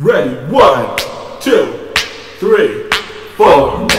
Ready, one, two, three, four.